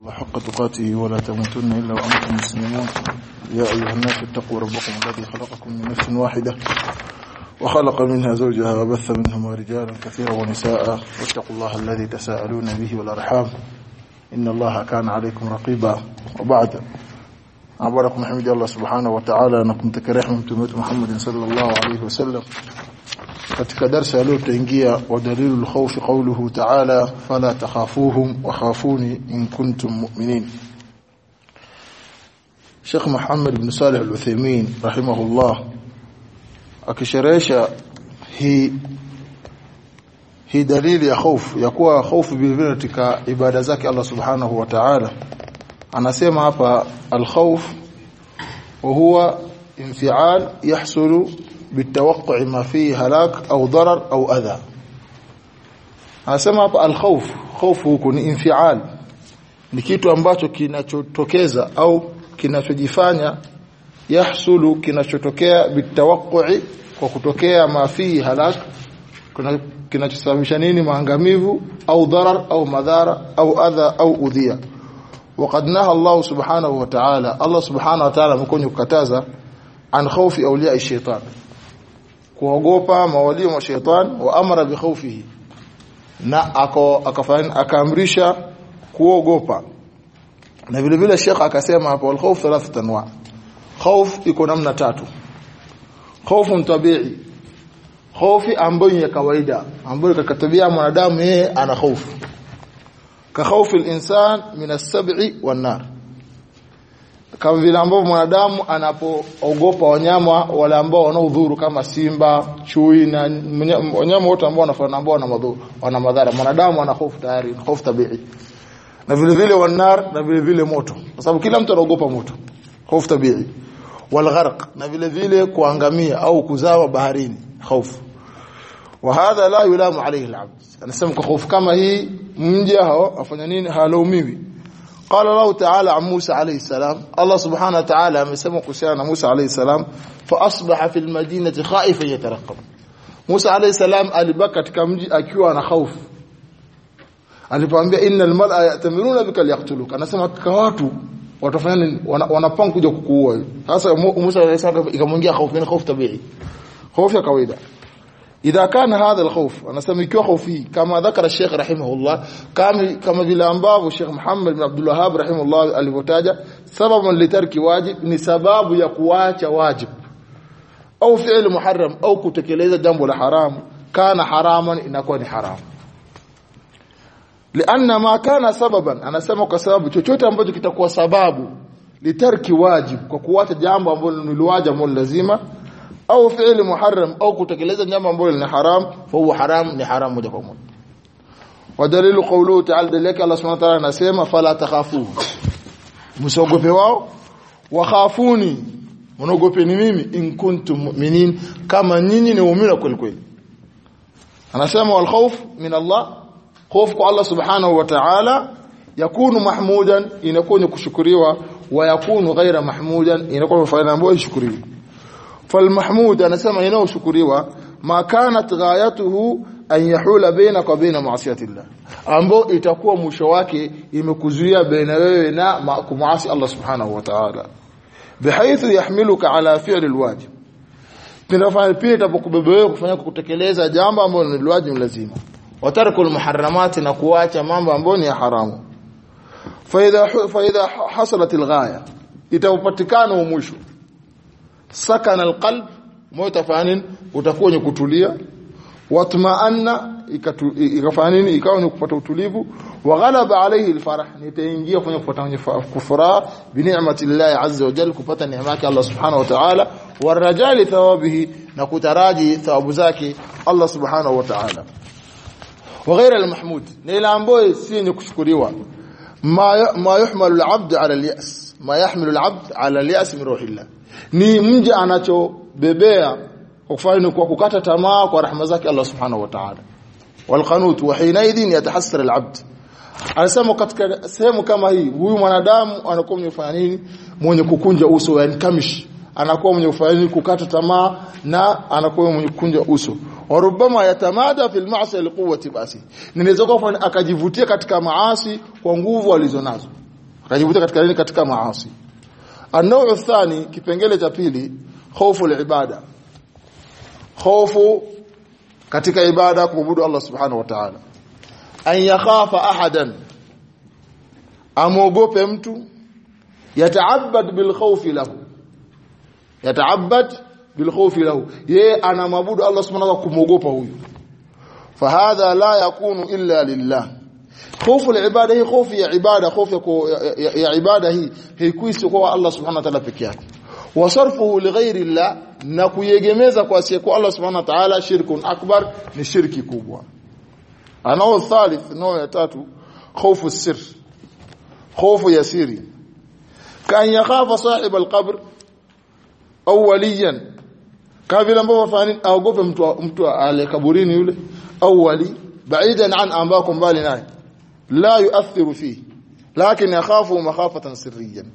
وحق تقاته ولا تموتن إلا وأنتم مسلمون. يا أيها الناس اتقوا ربكم الذي خلقكم من نفس واحدة وخلق منها زوجها وبث منهما رجالا كثيرا ونساء. واتقوا الله الذي تساءلون به والأرحام. إن الله كان عليكم رقيبا. وبعد. أعبركم حمد الله سبحانه وتعالى. أنكم تمت محمد صلى الله عليه وسلم. Katika darsa leo tutaingia wa dalilul khawf qawluhu ta'ala fala takhafuhum wa khafuni in kuntum mu'minin Sheikh Muhammad ibn Salih al-Uthaymeen rahimahullah akisherehesha hii hii dalili ya hofu ya kuwa hofu vile katika ibada zake Allah subhanahu wa ta'ala anasema hapa al-khawf wa huwa infial yahsulu بالتوقع ما فيه هلاك au ضرر au adha anasema hapa al-khawf khawf huko ni infial ni kitu ambacho kinachotokeza au kinachojifanya yahsulu kinachotokea bitawaqi kwa kutokea mafi halak kinachosababisha nini maangamivu au dharar au madhara au adha au udhia وقد نهى الله سبحانه وتعالى الله سبحانه وتعالى mkonyo kukataza an khawfi awliya ash-shaytan kuogopa mawalio wa shetani wa amara bi khawfihi. Na ako akafanya akaamrisha kuogopa. Na vile vile Sheikh akasema hapo al-khawf thalath anwa khawf iko namna tatu. Khawfun tabi'i. Khawfi ambayo ya kawaida ambayo katika tabia mwanadamu yeye ana khawf. Ka khawfi al-insan min as-sab'i wan-nar kama vile ambavyo mwanadamu anapoogopa wanyama wale ambao wanaodhuru kama simba, chui na wanyama wote ambao wanafanana ambao wana madhuru, wana madhara. Mwanadamu ana hofu tayari, hofu tabii. Na vile vile wanar na vile vile moto. Kwa sababu kila mtu anaogopa moto. Hofu tabii. Walgharq na vile vile kuangamia au kuzawa baharini, hofu. Wa hadha la yulamu alayhi al-abd. Anasema kwa hofu kama hii mja hao afanya nini halaumiwi قال الله تعالى عن موسى عليه السلام الله سبحانه وتعالى amesema kuhusiana na Musa عليه السلام فاصبح في المدينة خائفا يترقب Musa عليه السلام alibaki katika mji akiwa na hofu alipoambia innal mal'a yatamiruna bika liyaqtuluk anasema kwa watu watafanya nini wanapanga kuja kukuua sasa Musa عليه السلام ikamwingia hofu ni hofu tabii hofu ya kawaida idha kana hadha alkhawf anasema ikiwa hofu hii kama dhakara Sheikh rahimahullah kama kama vile ambavyo Sheikh Muhammad bin Abdul Wahhab rahimahullah alivyotaja sababu litarki wajib ni sababu ya kuacha wajib au fi'l muharram au kutekeleza jambo la haramu kana haraman inakuwa ni haramu lianna ma kana sababan anasema kwa sababu chochote ambacho kitakuwa sababu litarki wajib kwa kuacha jambo ambalo ni lazima au fi'li muharram au kutekeleza jambo ambalo ni haram fa huwa haram ni haram moja kwa moja. Wadalilu qawluhu ta'ala dalika Allah subhanahu wa ta'ala anasema fala takhafu. Msogope wao. Wa khafuni mnogopeni mimi in kuntum mu'minin kama nyinyi ni waumini kweli kweli. Anasema wal khawf min Allah khawf kwa Allah subhanahu wa ta'ala yakunu mahmudan inakuwa ni kushukuriwa wa yakunu ghaira mahmudan inakuwa faida ambayo ishukuriwi falmahmud anasema inaoshukuriwa ma kanat ghayatuhu an yahula bainaka wa baina maasiyatillah ambao itakuwa mwisho wake imekuzuia baina wewe na kumwasi Allah subhanahu wa ta'ala bihaythu yahmiluka ala fi'li alwajib tunafanya pia itapokubeba wewe kufanya kutekeleza jambo ambalo ni wajib lazima watarku almuharramati na kuacha mambo ambayo ni ya haramu fa idha fa idha hasalat alghaya itapatikana mwisho sakana alqalb moyo tafanin utakuwa ni kutulia. Watmaanna ikafanya nini? Ikawa ni kupata utulivu. Wa ghalaba alayhi alfarah nitaingia kwenye kupata kwenye bi ni'mati azza wa jalla kupata neema yake Allah subhanahu wa ta'ala. Warajali thawabihi na kutaraji thawabu zake Allah subhanahu wa ta'ala. Wa ghayra almahmud ni ile ambayo si yenye kushukuriwa. Ma yuhmalu alabd ala alyas ma yahmilu alabd ala alyas min ruhillah ni mja anachobebea kufanya kwa kukata tamaa kwa rahma zake Allah subhanahu wa ta'ala. Walqanut wa hinaidhin yatahassar alabd. Anasema katika sehemu kama hii huyu mwanadamu anakuwa mwenye kufanya nini? Mwenye kukunja uso yani kamish. Anakuwa mwenye kufanya nini? Kukata tamaa na anakuwa mwenye kukunja uso. Warubama yatamada fil ma'asi liquwwati basi. Ninaweza kufanya akajivutia katika maasi kwa nguvu alizonazo akajivuta katika nini? Katika maasi. Anao thani kipengele cha pili hofu ibada hofu katika ibada kuabudu Allah subhanahu wa ta'ala. An yakhafa ahadan amogope mtu. Yata'abbad bil khawfi lahu. Yata'abbad bil khawfi lahu. Yeye anamwabudu Allah subhanahu wa ta'ala kumwogopa huyu. Fahadha la yakunu illa lillah. خوف العباده هي خوف يا عباده خوف يا عباده هي هي كويس كو الله سبحانه وتعالى بكيات يعني. وصرفه لغير الله نكويجمزا كو سي كو الله سبحانه وتعالى شرك أكبر ني شرك كبوا أنا الثالث نوع الثالث خوف السر خوف يسير. كأن يخاف صاحب القبر اوليا. كافر ambao wafani aogope mtu mtu ale kaburini yule awali baida an ambako mbali naye la yuathiru fihi lakini yakhafu makhafatan sirriyan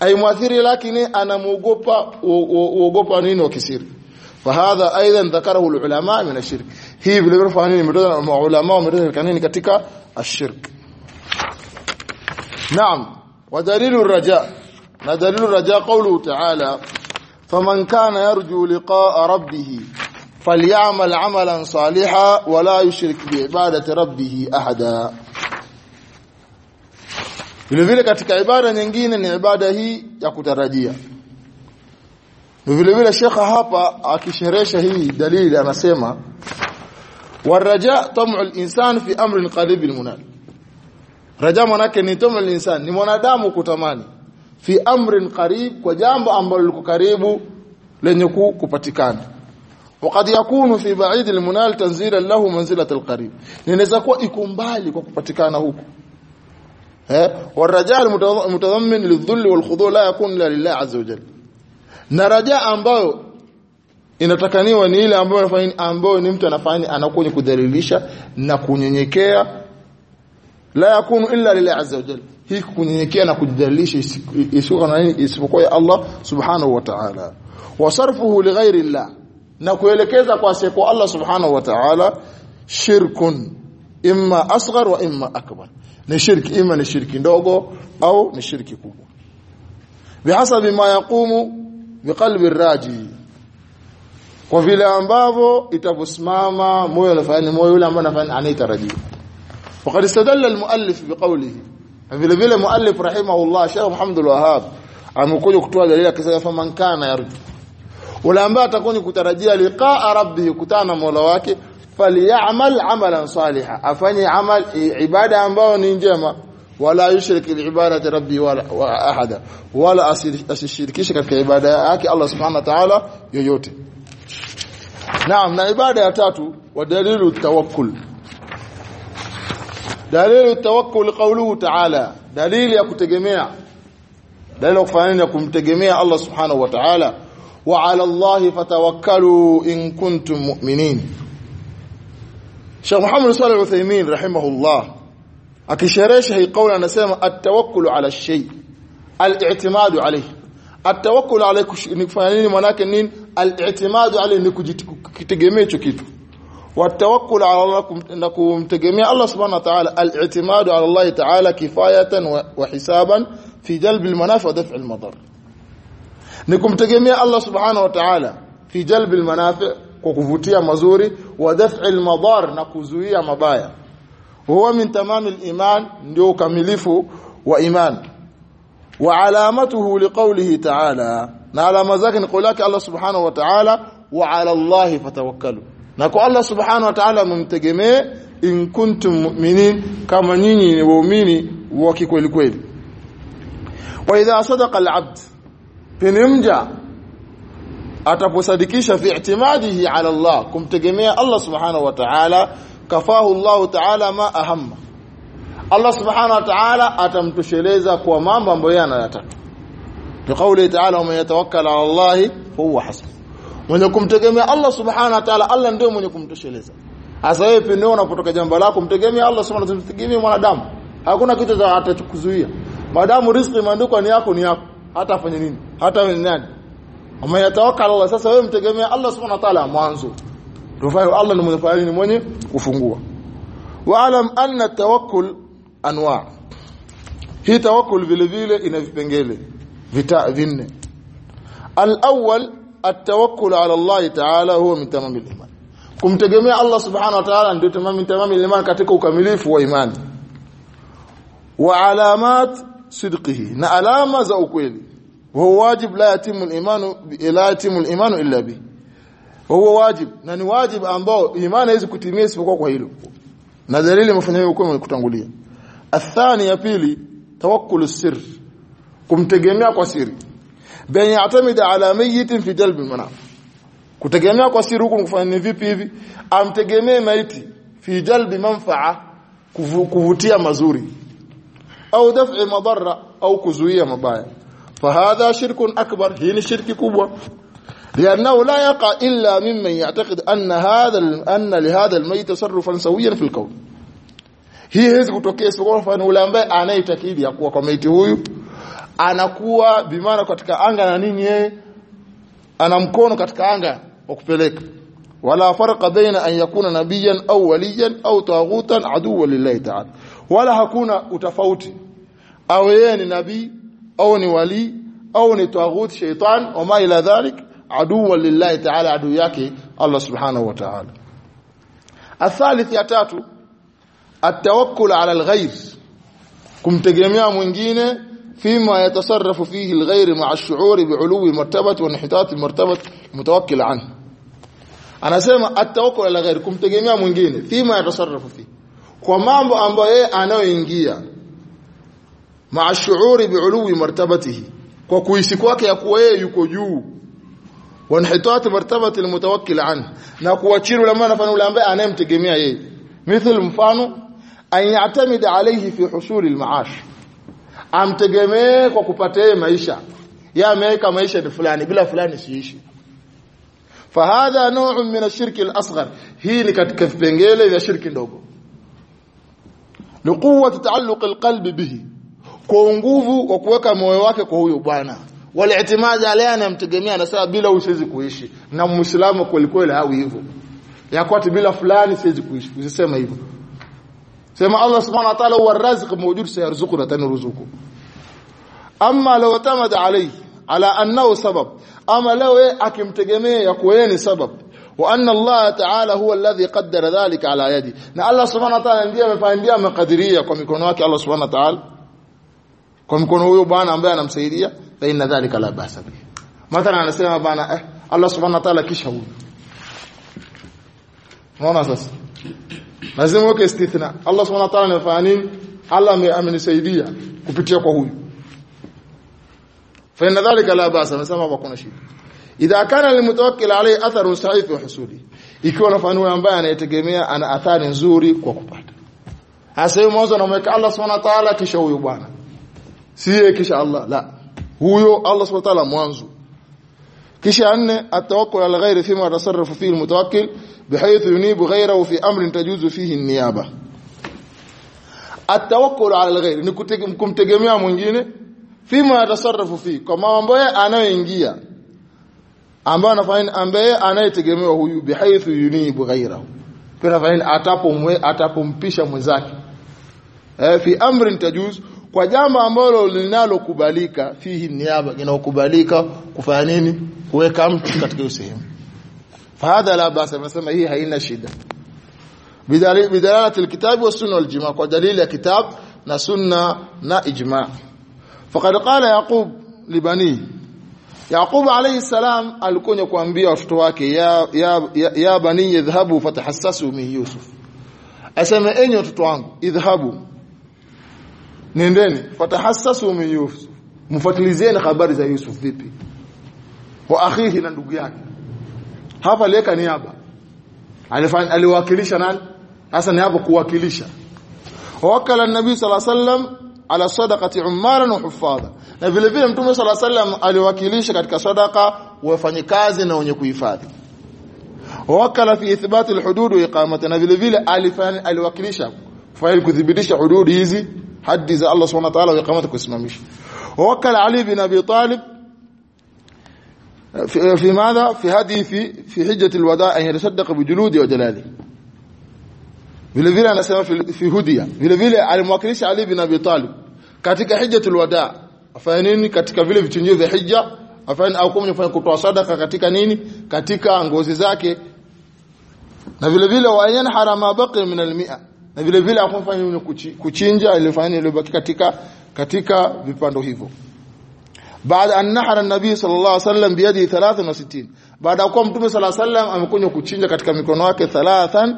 ay muathiri lakini anamuogopa uogopa nini wa kisiri fahadha aidan dhakarahu ulama min ashirk hii vile vile fani imetoka na ulama wametoka nini katika ashirk naam wa dalilu raja na dalilu raja qawluhu ta'ala faman kana yarju liqa'a rabbih falyamal 'amalan salihan wa la yushrik bi'ibadati rabbih ahada vile vile katika ibada nyingine ni ibada hii ya kutarajia vile vile shekha hapa akisheresha hii dalili anasema waraja tamu al-insan fi amrin qarib al-munal raja manake ni tamu al-insan ni mwanadamu kutamani fi amrin qarib kwa jambo ambalo liko karibu lenye kupatikana وقد يكون في بعيد المنال تنزيلا له منزله القريب inaweza kuwa iko mbali kwa kupatikana huko والرجاء المتضمن للذل والخضوع لا يكون الا لله عز وجل na raja ambayo inatakaniwa ni ile ambayo anafanya ambayo ni mtu anafanya anakuwa kudhalilisha na kunyenyekea la yakunu illa lillahi azza wajalla hii kunyenyekea na kujidhalilisha isipokuwa na nini isipokuwa ya Allah subhanahu wa ta'ala wasarfuhu lighairi llah na kuelekeza kwa siku Allah subhanahu wa ta'ala shirkun imma asghar wa imma akbar ni shirki ima ni shirki ndogo au ni shirki kubwa. Bihasabi ma yaqumu biqalbi raji. Kwa vile ambavyo itavyosimama moyo anafanya moyo yule ambaye anafanya anaitarajia faqad istadalla almuallif biqawlihi vile vile muallif rahimahullah Sheikh Muhammad al-Wahhab amekuja kutoa dalili akisema faman kana yarju. Wala ambaye atakuwa kutarajia liqaa rabbih kutana mola wake falyamal amalan saliha afanye amal ibada ambayo ni njema wala yushrik bi ibadati rabbi wala wa ahada wala asishirikishe katika ibada yake Allah subhanahu wa ta'ala yoyote naam na ibada ya tatu wa dalilu tawakkul dalilu tawakkul qawluhu ta'ala dalili ya kutegemea dalili ya kufanya ya kumtegemea Allah subhanahu wa ta'ala wa 'ala Allah fatawakkalu in kuntum mu'minin شيخ محمد صالح العثيمين رحمه الله. أكشريش هي قول أنا سيما التوكل على الشيء الاعتماد عليه. التوكل عليك فانيني مناك النين الاعتماد عليه نكو تجميه كيف. والتوكل على الله نكو تجميع الله سبحانه وتعالى. الاعتماد على الله تعالى كفاية وحسابا في جلب المنافع ودفع المضر. إنك تجميع الله سبحانه وتعالى في جلب المنافع kukuvutia mazuri wa daf'i al-madar na kuzuia mabaya. Huwa min tamami al-iman ndio ukamilifu wa iman. Wa alamatuhu liqawlihi ta'ala na alama zake ni kauli Allah subhanahu wa ta'ala wa 'ala Allah fatawakkalu. Na kwa Allah subhanahu wa ta'ala mumtegemee in kuntum mu'minin kama nyinyi ni waumini wa kweli kweli. Wa idha sadaqa al'abd pinimja ataposadikisha fi i'timadihi ala Allah kumtegemea Allah subhanahu wa ta'ala kafahu Allah ta'ala ma ahamma. Allah subhanahu wa ta'ala atamtosheleza kwa mambo ambayo anayataka. Biqauli ta'ala man yatawakkal ala Allah huwa hasbuh. Mwenye kumtegemea Allah subhanahu wa ta'ala Allah ndio mwenye kumtosheleza. Hasa wewe pindi unapotoka jambo lako mtegemea Allah subhanahu wa ta'ala mwanadamu. Hakuna kitu atakuzuia. Madamu riziki imeandikwa ni yako ni yako. Hata afanye nini? Hata nani Ama yatawakkal Allah sasa wewe mtegemea Allah subhanahu wa ta'ala mwanzo. Tufayo Allah ni mwenye fadhili ni mwenye kufungua. Waalam anna tawakkul anwa. hii tawakkul vile vile ina vipengele vita vinne al-awwal at-tawakkul ala Allah ta'ala huwa min tamamil iman kumtegemea Allah subhanahu wa ta'ala ndio tamami tamamil iman katika ukamilifu wa imani wa alamat sidqihi na alama za ukweli وهو واجب لا يتم الايمان لا يتم الايمان الا به وهو واجب na ni wajib ambao imani haiwezi kutimia isipokuwa kwa hilo na dalili imefanya hiyo kwa kutangulia athani ya pili tawakkul sir kumtegemea kwa siri baina yatamida ala mayitin fi jalb almanaf kutegemea kwa siri huko kufanya ni vipi hivi amtegemee maiti fi jalbi manfaa kuvutia mazuri au daf'i madarra au kuzuia mabaya فهذا شرك أكبر هي شرك كبوة لأنه لا يقع إلا ممن يعتقد أن هذا أن لهذا الميت تصرفا سويا في الكون hii haiwezi kutokea isipokuwa mfano yule ambaye anaitakidi ya kuwa kwa maiti huyu anakuwa bimana katika anga na nini yeye ana mkono katika anga wa kupeleka wala farqa baina an yakuna nabiyan au waliyan au taghutan aduwwan lillahi ta'ala wala hakuna utafauti au yeye ni nabii أو ني ولي أو ني طاغوت شيطان وما إلى ذلك عدو لله تعالى عدو yake الله سبحانه وتعالى. الثالث يا ثلاثة التوكل على الغير من مغيره فيما يتصرف فيه الغير مع الشعور بعلو مرتبة وانحطاط مرتبة متوكل عنه. أنا اسمع التوكل على الغير كم تجميع من مغيره فيما يتصرف فيه. kwa mambo ambayo yeye anayoingia مع الشعور بعلو مرتبته. وكويسكواك يقوى يكو جو. وانحطات مرتبة المتوكل عنه. ناكو وچيرو لما نفنو لانبئ آنام تجميع إيه. مثل مفانو أن يعتمد عليه في حصول المعاش. أم تجميع وكوباتي مايشا يا ميكا مايشا فلاني بلا فلاني سيشي. فهذا نوع من الشرك الأصغر. هي لكتك في بنجيلة إذا شرك لقوة تعلق القلب به. Kwa nguvu kwa kuweka moyo wake kwa huyo bwana. Wale itimazi alaye anamtegemea anasema bila usiwezi kuishi. Na muislamu kweli kweli hawi hivyo. Yakwati bila fulani siwezi kuishi. Usisema hivyo. Sema Allah subhanahu wa ta'ala huwa arraziq mawjud sayarzuqu na tanruzuku amma law tamada alayhi ala annahu sabab. Ama law akimtegemea ya kuwa ni sabab. Wa anna Allah ta'ala huwa alladhi qaddara dhalika ala yadi. Na Allah subhanahu wa ta'ala ndiye amepandia makadiria kwa mikono yake Allah subhanahu wa ta'ala kwa mkono huyo bwana ambaye anamsaidia fa inna dhalika la basa bihi. Mathalan anasema bwana eh Allah subhanahu wa ta'ala kisha huyo unaona sasa? Lazima uweke istithna. Allah subhanahu wa ta'ala anafanya nini? Allah amenisaidia kupitia kwa huyu. Fa inna dhalika la basa anasema hakuna shida. Idha kana limutawakkil alayhi atharu sa'if wa husudi ikiwa nafanya ambaye anayetegemea ana athari nzuri kwa kupata. Hasa yeye mwanzo anamweka Allah subhanahu wa ta'ala kisha huyo bwana siye kisha Allah la huyo Allah subhanahu wa ta'ala mwanzo kisha nne atawakkul ala ghairi fima yatasarrafu fihi almutawakkil bihaythu yunibu ghayrahu fi amrin tajuzu fihi an-niyaba atawakkul ala alghairi ni mwingine fima yatasarrafu fihi kwa mambo anayoingia ambaye anafanya ambaye anayetegemewa huyu bihaythu yunibu ghayrahu pia fanya atapomwe atapompisha mwenzake eh fi amrin tajuzu kwa jambo ambalo linalokubalika fihi niaba inaokubalika kufanya nini? Kuweka mtu katika hiyo sehemu. Fahadha la basa nasema hii haina shida. Bidalalati alkitabi wa sunna kwa dalili ya kitab na sunna na ijma. Faqad qala yaqub libani yaqub alayhi salam alikunya kuambia watoto wake ya ya, ya, ya bani idhhabu fatahassasu min yusuf. Asema enyi watoto wangu idhhabu nendeni fatahassasu min Yusuf. Mfuatilizeni habari za Yusuf vipi? Wa akhihi na ndugu yake. Hapa leka niaba. Alifanya aliwakilisha nani? Hasa ni hapo kuwakilisha. Wakala nabii sallallahu alaihi wasallam ala sadaqati umaran wa hufadha na vile vile mtume sallallahu alaihi wasallam aliwakilisha katika sadaqa wafanye kazi na wenye kuhifadhi. Wakala fi ithbati alhudud wa iqamati. Na vile vile alifanya aliwakilisha. Faili kudhibitisha hududi hizi Allah subhanahu wa ta'ala wa iqamati kusimamisha wakala Ali bin Abi Talib في, في ماذا في هذه في في حجة الوداع أن يتصدق بجلوده وجلاله vile vile anasema fi hudia vile vile alimwakilisha Ali bin Abi Talib katika hijjatul wada afanye nini katika vile vichinjio vya hija afanye au kama kufanya kutoa sadaka katika nini katika ngozi zake na vile vile wa yanhara ma baqi min almi'a na vile vile akufanya kuchinja ilifanya iliyobaki katika katika vipando hivyo. Baada an nahara an-nabii sallallahu alaihi wasallam biyadi 63 baada ya kuwa mtume sallallahu alaihi wasallam amekunywa kuchinja katika mikono yake 63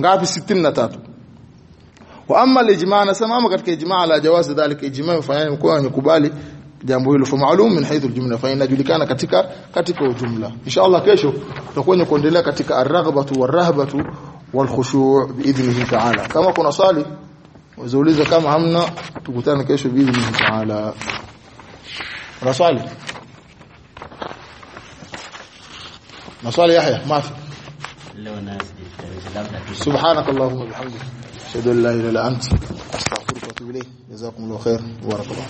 ngapi? 63 wa amma alijma na anasema ama katika ijma' la jawazi dhalika ijma' mfanyani mkoa amekubali jambo hilo fa maalum min haythu al-jumla fa inajulikana katika katika ujumla. Inshallah kesho tutakuwa kuendelea katika ar-raghbatu war-rahbatu والخشوع بإذنه تعالى. كما كنا صلي وزوليزة كما همنا تكوتانا كيشو بإذنه تعالى. رسالي مصالي يحيى ما في. سبحانك اللهم وبحمدك أشهد أن لا إله إلا أنت أستغفرك وأتوب إليك. جزاكم الله خير وبارك الله